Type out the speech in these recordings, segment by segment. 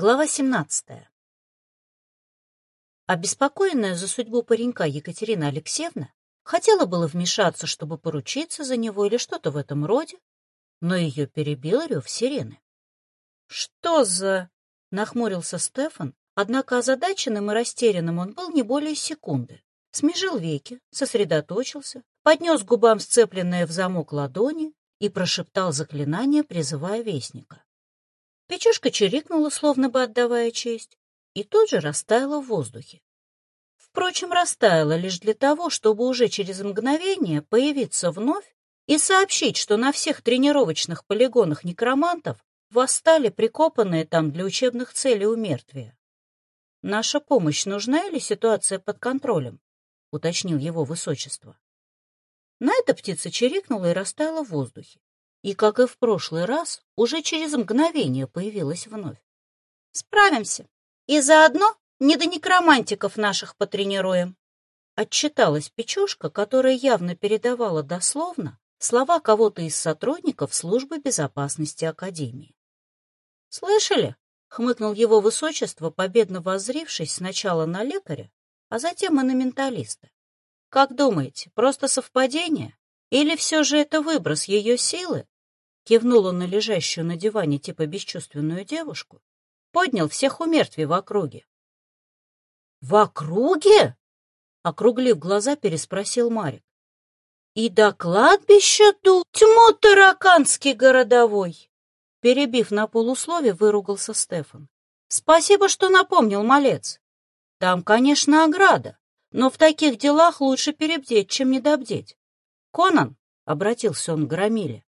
Глава 17. Обеспокоенная за судьбу паренька Екатерина Алексеевна хотела было вмешаться, чтобы поручиться за него или что-то в этом роде, но ее перебил рев сирены. «Что за...» — нахмурился Стефан, однако озадаченным и растерянным он был не более секунды. Смежил веки, сосредоточился, поднес губам сцепленные в замок ладони и прошептал заклинание, призывая вестника. Печушка чирикнула, словно бы отдавая честь, и тут же растаяла в воздухе. Впрочем, растаяла лишь для того, чтобы уже через мгновение появиться вновь и сообщить, что на всех тренировочных полигонах некромантов восстали прикопанные там для учебных целей умертвия. «Наша помощь нужна или ситуация под контролем?» — уточнил его высочество. На это птица чирикнула и растаяла в воздухе. И, как и в прошлый раз, уже через мгновение появилась вновь. «Справимся. И заодно не до некромантиков наших потренируем». Отчиталась Печушка, которая явно передавала дословно слова кого-то из сотрудников службы безопасности Академии. «Слышали?» — хмыкнул его высочество, победно воззрившись сначала на лекаря, а затем и на менталиста. Как думаете, просто совпадение? Или все же это выброс ее силы? Кивнул он на лежащую на диване типа бесчувственную девушку, поднял всех у мертвей в округе. — В округе? — округлив глаза, переспросил Марик. — И до кладбища ду тьму тараканский городовой! Перебив на полуслове, выругался Стефан. — Спасибо, что напомнил, малец. Там, конечно, ограда, но в таких делах лучше перебдеть, чем недобдеть. Конан, — обратился он к Громиле, —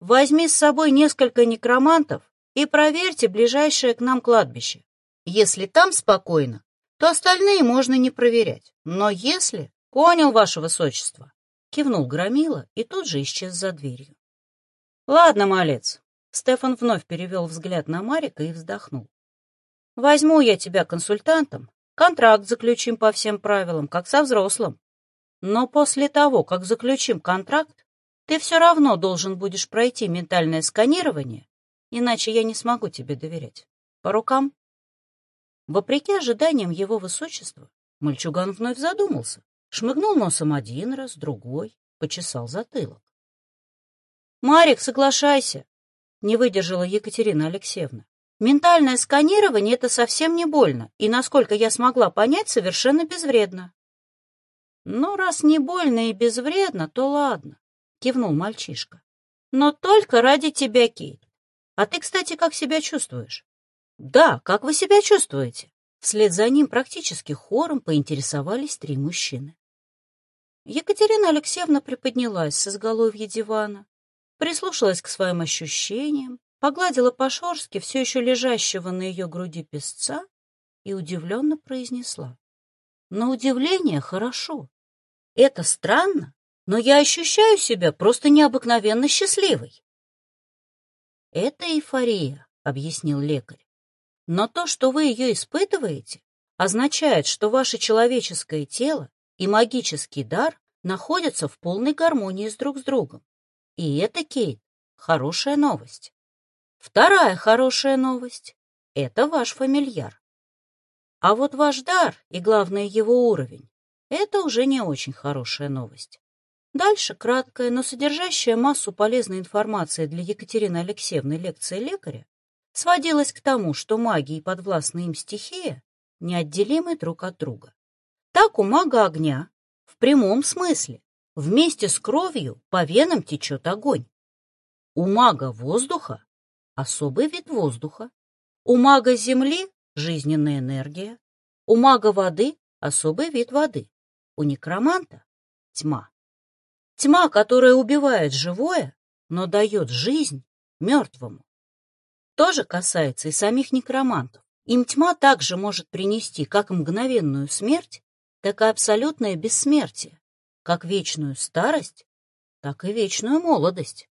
возьми с собой несколько некромантов и проверьте ближайшее к нам кладбище. Если там спокойно, то остальные можно не проверять. Но если... — Понял, ваше высочество, — кивнул Громила и тут же исчез за дверью. — Ладно, малец. Стефан вновь перевел взгляд на Марика и вздохнул. — Возьму я тебя консультантом Контракт заключим по всем правилам, как со взрослым. Но после того, как заключим контракт, ты все равно должен будешь пройти ментальное сканирование, иначе я не смогу тебе доверять. По рукам? Вопреки ожиданиям его высочества, мальчуган вновь задумался, шмыгнул носом один раз, другой, почесал затылок. «Марик, соглашайся!» — не выдержала Екатерина Алексеевна. Ментальное сканирование — это совсем не больно, и, насколько я смогла понять, совершенно безвредно. «Ну, раз не больно и безвредно, то ладно», — кивнул мальчишка. «Но только ради тебя, Кейт. А ты, кстати, как себя чувствуешь?» «Да, как вы себя чувствуете?» Вслед за ним практически хором поинтересовались три мужчины. Екатерина Алексеевна приподнялась с изголовья дивана, прислушалась к своим ощущениям, погладила по-шорски все еще лежащего на ее груди песца и удивленно произнесла. На удивление хорошо. Это странно, но я ощущаю себя просто необыкновенно счастливой. Это эйфория, объяснил лекарь. Но то, что вы ее испытываете, означает, что ваше человеческое тело и магический дар находятся в полной гармонии с друг с другом. И это, Кейт, хорошая новость. Вторая хорошая новость — это ваш фамильяр. А вот ваш дар и, главное, его уровень — это уже не очень хорошая новость. Дальше краткая, но содержащая массу полезной информации для Екатерины Алексеевны лекция лекаря сводилась к тому, что магия и подвластная им стихия неотделимы друг от друга. Так у мага огня, в прямом смысле, вместе с кровью по венам течет огонь. У мага воздуха особый вид воздуха. У мага Земли — жизненная энергия. У мага воды — особый вид воды. У некроманта — тьма. Тьма, которая убивает живое, но дает жизнь мертвому. То же касается и самих некромантов. Им тьма также может принести как мгновенную смерть, так и абсолютное бессмертие, как вечную старость, так и вечную молодость.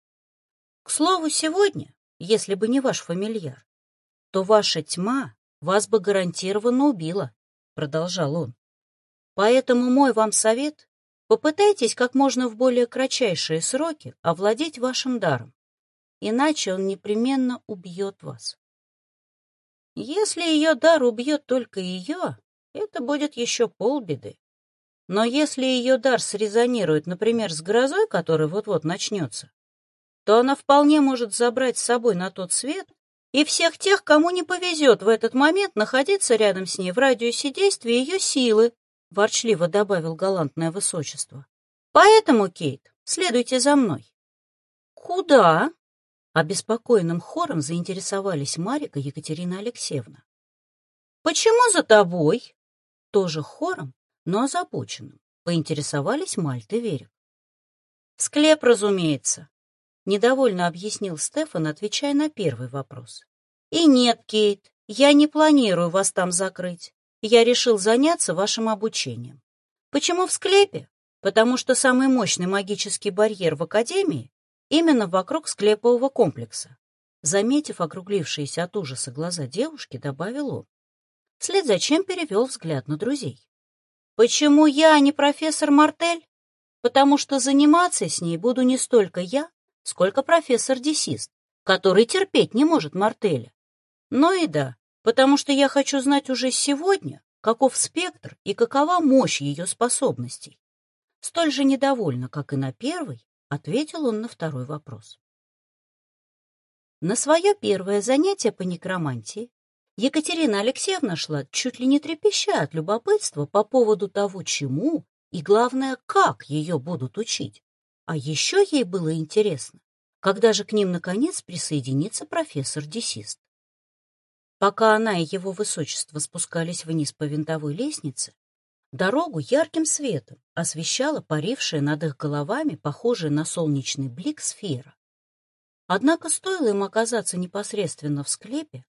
К слову, сегодня если бы не ваш фамильяр, то ваша тьма вас бы гарантированно убила, — продолжал он. Поэтому мой вам совет — попытайтесь как можно в более кратчайшие сроки овладеть вашим даром, иначе он непременно убьет вас. Если ее дар убьет только ее, это будет еще полбеды. Но если ее дар срезонирует, например, с грозой, которая вот-вот начнется, то она вполне может забрать с собой на тот свет и всех тех, кому не повезет в этот момент находиться рядом с ней в радиусе действия ее силы, — ворчливо добавил галантное высочество. Поэтому, Кейт, следуйте за мной. Куда? Обеспокоенным хором заинтересовались Марика Екатерина Алексеевна. Почему за тобой? Тоже хором, но озабоченным, поинтересовались Мальт и Верик. Склеп, разумеется, недовольно объяснил Стефан, отвечая на первый вопрос. И нет, Кейт, я не планирую вас там закрыть. Я решил заняться вашим обучением. Почему в склепе? потому что самый мощный магический барьер в Академии именно вокруг склепового комплекса. Заметив округлившиеся от ужаса глаза девушки, добавил он. Вслед за чем перевел взгляд на друзей. «Почему я, а не профессор Мартель? Потому что заниматься с ней буду не столько я, сколько профессор Десист, который терпеть не может Мартеля. Но и да, потому что я хочу знать уже сегодня, каков спектр и какова мощь ее способностей. Столь же недовольно, как и на первый, ответил он на второй вопрос. На свое первое занятие по некромантии Екатерина Алексеевна шла чуть ли не трепеща от любопытства по поводу того, чему и, главное, как ее будут учить. А еще ей было интересно, когда же к ним, наконец, присоединится профессор-десист. Пока она и его высочество спускались вниз по винтовой лестнице, Дорогу ярким светом освещала парившая над их головами, похожая на солнечный блик, сфера. Однако стоило им оказаться непосредственно в склепе,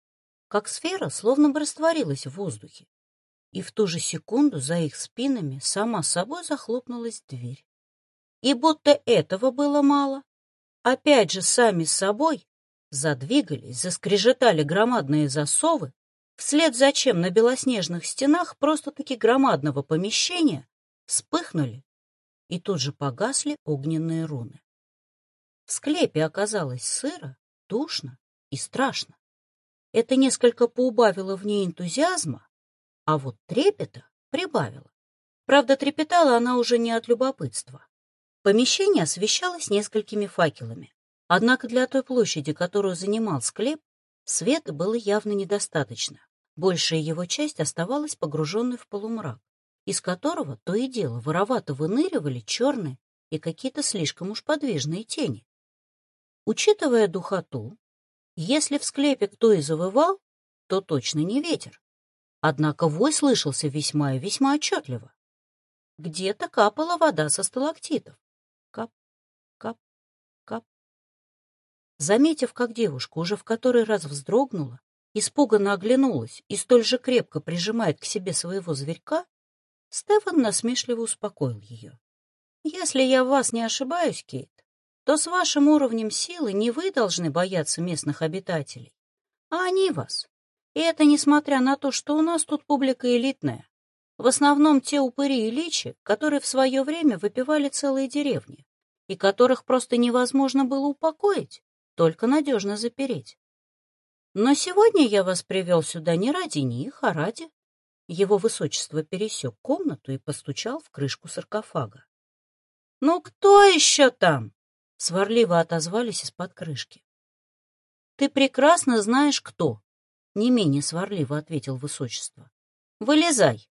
как сфера словно бы растворилась в воздухе, и в ту же секунду за их спинами сама собой захлопнулась дверь. И будто этого было мало, опять же сами собой задвигались, заскрежетали громадные засовы, вслед за чем на белоснежных стенах просто-таки громадного помещения вспыхнули и тут же погасли огненные руны. В склепе оказалось сыро, душно и страшно. Это несколько поубавило в ней энтузиазма, а вот трепета прибавило. Правда, трепетала она уже не от любопытства. Помещение освещалось несколькими факелами, однако для той площади, которую занимал склеп, света было явно недостаточно. Большая его часть оставалась погруженной в полумрак, из которого то и дело воровато выныривали черные и какие-то слишком уж подвижные тени. Учитывая духоту, если в склепе кто и завывал, то точно не ветер. Однако вой слышался весьма и весьма отчетливо. Где-то капала вода со сталактитов. Заметив, как девушка уже в который раз вздрогнула испуганно оглянулась и столь же крепко прижимает к себе своего зверька, Стефан насмешливо успокоил ее. «Если я в вас не ошибаюсь, Кейт, то с вашим уровнем силы не вы должны бояться местных обитателей, а они вас. И это несмотря на то, что у нас тут публика элитная. В основном те упыри и личи, которые в свое время выпивали целые деревни, и которых просто невозможно было упокоить, только надежно запереть. Но сегодня я вас привел сюда не ради них, а ради... Его высочество пересек комнату и постучал в крышку саркофага. — Ну кто еще там? — сварливо отозвались из-под крышки. — Ты прекрасно знаешь, кто, — не менее сварливо ответил высочество. — Вылезай.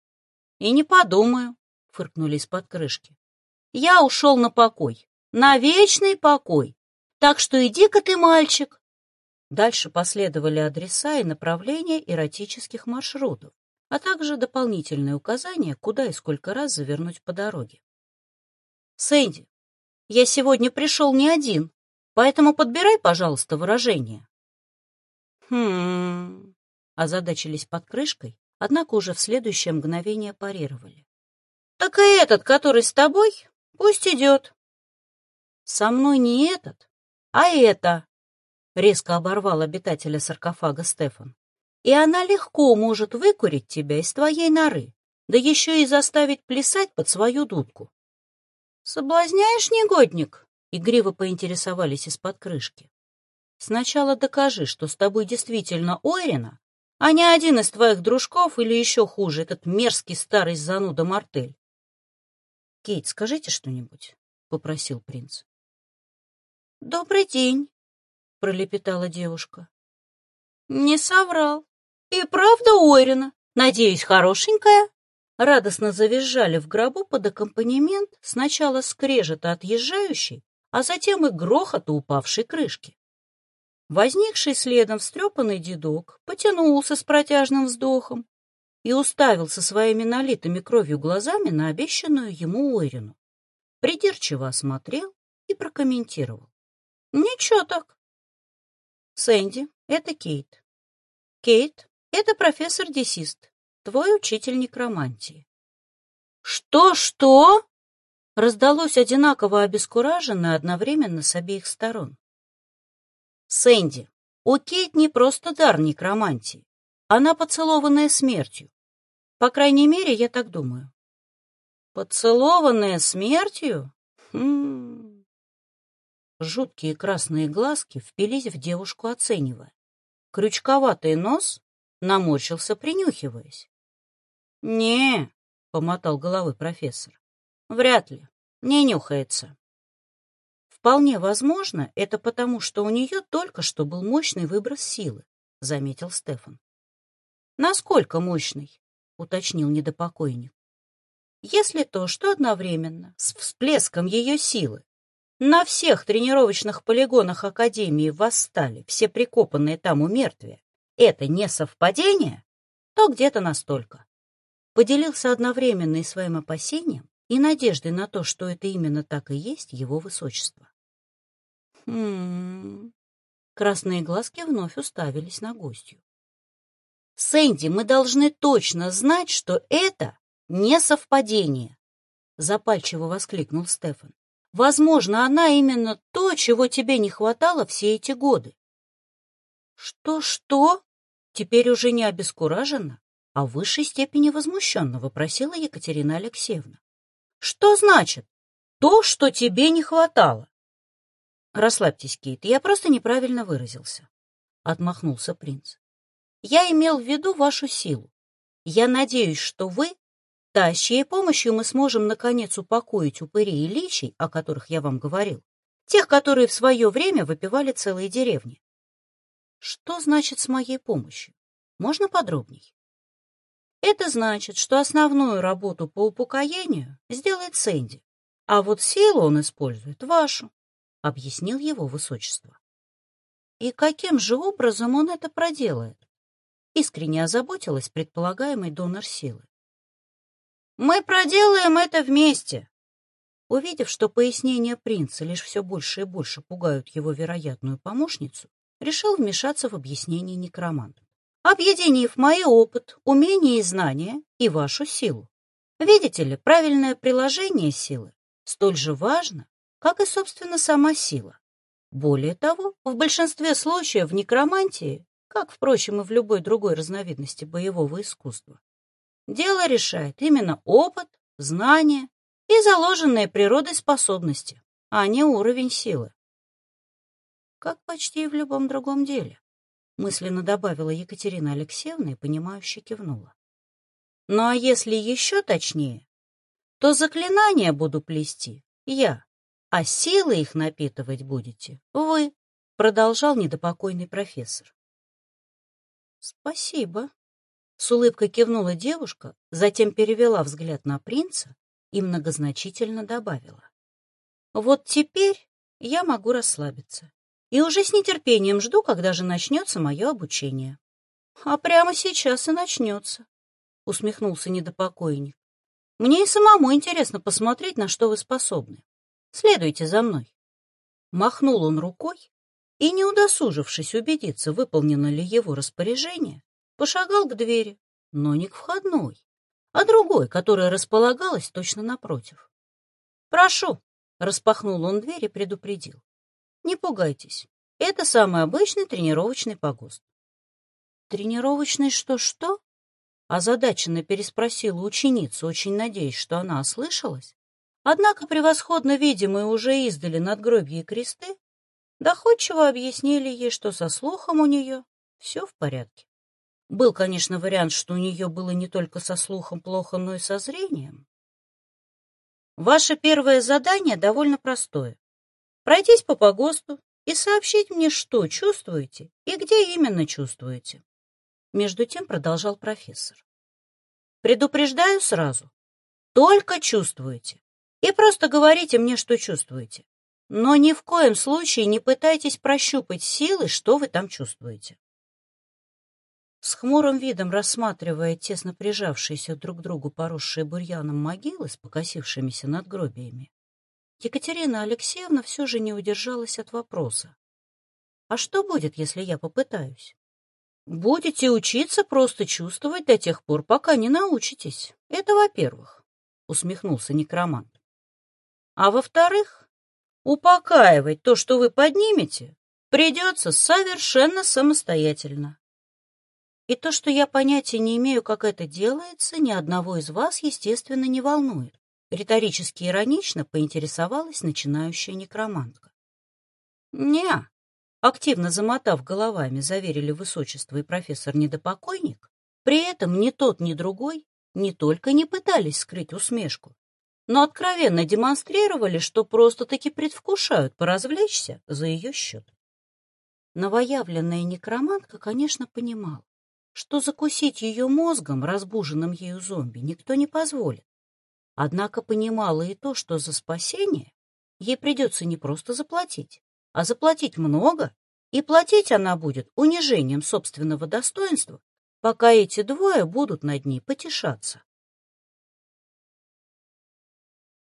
— И не подумаю, — фыркнули из-под крышки. — Я ушел на покой, на вечный покой. Так что иди-ка ты, мальчик, Дальше последовали адреса и направления эротических маршрутов, а также дополнительные указания, куда и сколько раз завернуть по дороге. «Сэнди, я сегодня пришел не один, поэтому подбирай, пожалуйста, выражение». «Хм...» — озадачились под крышкой, однако уже в следующее мгновение парировали. «Так и этот, который с тобой, пусть идет». «Со мной не этот, а это», — резко оборвал обитателя саркофага Стефан. «И она легко может выкурить тебя из твоей норы, да еще и заставить плясать под свою дудку». «Соблазняешь, негодник?» — игриво поинтересовались из-под крышки. «Сначала докажи, что с тобой действительно Ойрина, а не один из твоих дружков или еще хуже, этот мерзкий старый зануда Мартель. «Кейт, скажите что-нибудь», — попросил принц. «Добрый день», — пролепетала девушка. «Не соврал. И правда Ойрина. Надеюсь, хорошенькая?» Радостно завизжали в гробу под аккомпанемент сначала скрежета отъезжающей, а затем и грохота упавшей крышки. Возникший следом встрепанный дедок потянулся с протяжным вздохом и уставился своими налитыми кровью глазами на обещанную ему Ойрину. Придирчиво осмотрел и прокомментировал. Ничего так. Сэнди, это Кейт. Кейт, это профессор Десист, твой учитель некромантии. Что-что? Раздалось одинаково обескураженно одновременно с обеих сторон. Сэнди, у Кейт не просто дар некромантии. Она поцелованная смертью. По крайней мере, я так думаю. Поцелованная смертью? Хм. Жуткие красные глазки впились в девушку, оценивая. Крючковатый нос наморщился, принюхиваясь. «Не», — помотал головой профессор, — «вряд ли, не нюхается». «Вполне возможно, это потому, что у нее только что был мощный выброс силы», — заметил Стефан. «Насколько мощный?» — уточнил недопокойник. «Если то, что одновременно с всплеском ее силы на всех тренировочных полигонах Академии восстали все прикопанные там у мертвия, это не совпадение, то где-то настолько». Поделился одновременно и своим опасением, и надеждой на то, что это именно так и есть его высочество. Хм... Красные глазки вновь уставились на гостью. Сэнди, мы должны точно знать, что это не совпадение, запальчиво воскликнул Стефан. Возможно, она именно то, чего тебе не хватало все эти годы. Что-что? Теперь уже не обескураженно, а в высшей степени возмущенно вопросила Екатерина Алексеевна. Что значит то, что тебе не хватало? Расслабьтесь, Кейт, я просто неправильно выразился. Отмахнулся принц. Я имел в виду вашу силу. Я надеюсь, что вы, та, с чьей помощью мы сможем наконец упокоить упырей и личий, о которых я вам говорил, тех, которые в свое время выпивали целые деревни. Что значит с моей помощью? Можно подробней? Это значит, что основную работу по упокоению сделает Сэнди, а вот силу он использует вашу, — объяснил его высочество. И каким же образом он это проделает? искренне озаботилась предполагаемый донор силы. «Мы проделаем это вместе!» Увидев, что пояснения принца лишь все больше и больше пугают его вероятную помощницу, решил вмешаться в объяснение некроманта, объединив мой опыт, умения и знания и вашу силу. Видите ли, правильное приложение силы столь же важно, как и, собственно, сама сила. Более того, в большинстве случаев в некромантии как, впрочем, и в любой другой разновидности боевого искусства. Дело решает именно опыт, знания и заложенные природой способности, а не уровень силы. Как почти и в любом другом деле, мысленно добавила Екатерина Алексеевна и понимающе кивнула. Ну а если еще точнее, то заклинания буду плести я, а силы их напитывать будете вы, продолжал недопокойный профессор. «Спасибо», — с улыбкой кивнула девушка, затем перевела взгляд на принца и многозначительно добавила. «Вот теперь я могу расслабиться и уже с нетерпением жду, когда же начнется мое обучение». «А прямо сейчас и начнется», — усмехнулся недопокойник. «Мне и самому интересно посмотреть, на что вы способны. Следуйте за мной». Махнул он рукой, и, не удосужившись убедиться, выполнено ли его распоряжение, пошагал к двери, но не к входной, а другой, которая располагалась точно напротив. «Прошу!» — распахнул он дверь и предупредил. «Не пугайтесь, это самый обычный тренировочный погост». «Тренировочный что-что?» — озадаченно переспросила ученица, очень надеясь, что она ослышалась. Однако превосходно видимые уже издали надгробья и кресты Доходчиво объяснили ей, что со слухом у нее все в порядке. Был, конечно, вариант, что у нее было не только со слухом плохо, но и со зрением. Ваше первое задание довольно простое. Пройтись по погосту и сообщить мне, что чувствуете и где именно чувствуете. Между тем продолжал профессор. Предупреждаю сразу. Только чувствуете. И просто говорите мне, что чувствуете. Но ни в коем случае не пытайтесь прощупать силы, что вы там чувствуете. С хмурым видом рассматривая тесно прижавшиеся друг к другу поросшие бурьяном могилы с покосившимися надгробиями, Екатерина Алексеевна все же не удержалась от вопроса. «А что будет, если я попытаюсь?» «Будете учиться просто чувствовать до тех пор, пока не научитесь. Это во-первых», — усмехнулся некромант. «А во-вторых, упокаивать то, что вы поднимете, придется совершенно самостоятельно. И то, что я понятия не имею, как это делается, ни одного из вас, естественно, не волнует. Риторически иронично поинтересовалась начинающая некромантка. «Не», — активно замотав головами, заверили высочество и профессор Недопокойник, при этом ни тот, ни другой не только не пытались скрыть усмешку, но откровенно демонстрировали, что просто-таки предвкушают поразвлечься за ее счет. Новоявленная некромантка, конечно, понимала, что закусить ее мозгом, разбуженным ею зомби, никто не позволит. Однако понимала и то, что за спасение ей придется не просто заплатить, а заплатить много, и платить она будет унижением собственного достоинства, пока эти двое будут над ней потешаться.